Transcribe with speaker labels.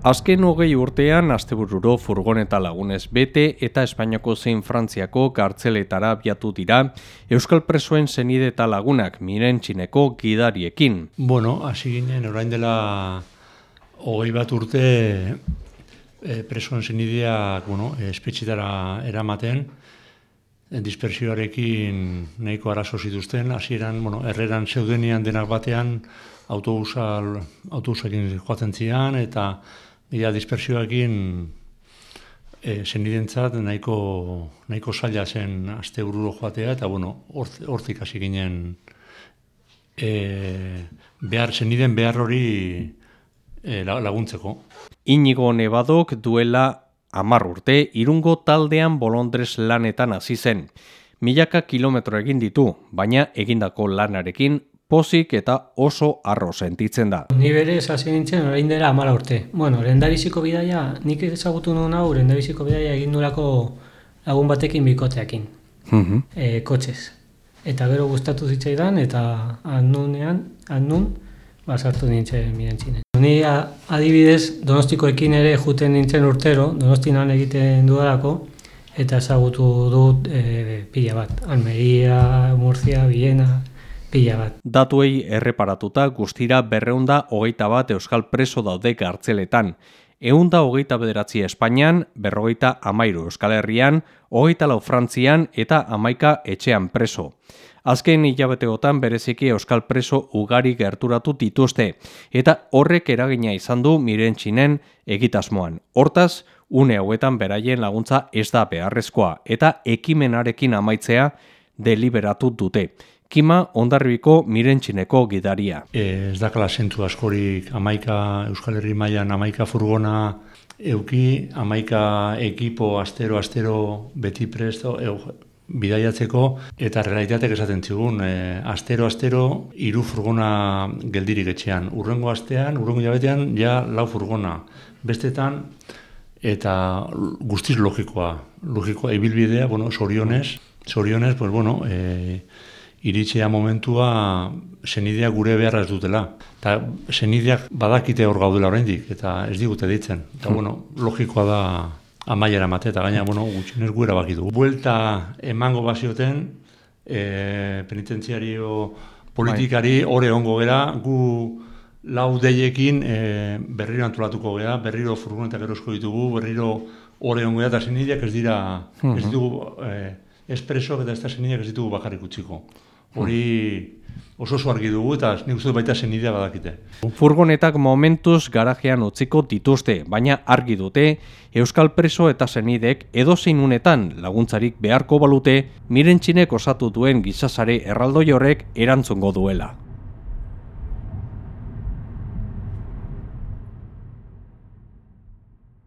Speaker 1: Azken hogei urtean, astebururo furgoneta lagunez bete eta Espainiako zein Frantziako kartzeletara abiatu dira Euskal Presoen zenide eta lagunak miren txineko gidariekin.
Speaker 2: Bueno, hasi ginen, orain dela hogei bat urte e, presoen zenideak bueno, espetxitara eramaten, dispersioarekin nahiko arazo zituzten, hasieran, bueno, erreran zeudenian denak batean, autobusakin joaten zian, eta Ia dispersioekin e, zenidentzat nahiko, nahiko zaila zen aste ururo joatea, eta bueno, hortik hasi ginen e, behar, zeniden behar hori e, laguntzeko.
Speaker 1: Inigo Nebadok duela amar urte, irungo taldean bolondrez lanetan hasi zen. Milaka kilometro egin ditu, baina egindako lanarekin pozik eta oso arro sentitzen da.
Speaker 3: Ni bere hasi nintzen orain dela amala urte. Bueno, lendabiziko bidaia, nik ezagutu nuen hau, lendabiziko bidaia egin nurako lagun batekin bikoteakin, mm e, kotxez. Eta gero gustatu zitzaidan, eta annunean, annun, basartu nintzen miren txinen. Ni adibidez, donostikoekin ere juten nintzen urtero, donostinan egiten dudalako, eta ezagutu dut e, pila bat. Almeria, Murcia, Viena, pila bat.
Speaker 1: Datuei erreparatuta guztira berreunda hogeita bat euskal preso daude gartzeletan. Eunda hogeita bederatzi Espainian, berrogeita amairu euskal herrian, hogeita lau Frantzian eta amaika etxean preso. Azken hilabeteotan bereziki euskal preso ugari gerturatu dituzte, eta horrek eragina izan du miren txinen egitasmoan. Hortaz, une hauetan beraien laguntza ez da beharrezkoa, eta ekimenarekin amaitzea deliberatu dute. Kima ondarribiko mirentxineko gidaria.
Speaker 2: E, ez dakala zentu askorik amaika Euskal Herri mailan amaika furgona euki, amaika ekipo astero-astero beti presto e, bidaiatzeko, eta realitatek esaten zigun, e, astero-astero hiru furgona geldirik etxean. Urrengo astean, urrengo jabetean, ja lau furgona. Bestetan, eta guztiz logikoa, logikoa, ebilbidea, bueno, sorionez, sorionez, pues bueno, e, iritsea momentua zenideak gure beharra ez dutela. Eta zenideak badakite hor gaudela oraindik eta ez digute ditzen. Eta hmm. bueno, logikoa da amaiera mate, eta gaina, bueno, gutxinez guera bakitu. Buelta emango bazioten, e, penitentziario politikari bai. ore ongo gera, gu lau deiekin e, berriro antolatuko gera, berriro furgonetak erosko ditugu, berriro ore ongo gera, eta zenideak ez dira, ez hmm. ditugu, e, espreso eta ez da zenideak ez ditugu bakarrik utziko hori oso oso argi dugu eta nik uste baita zen idea badakite.
Speaker 1: Furgonetak momentuz garajean utziko dituzte, baina argi dute Euskal Preso eta zenidek edo unetan laguntzarik beharko balute miren txinek osatu duen gizasare erraldoi horrek erantzungo duela.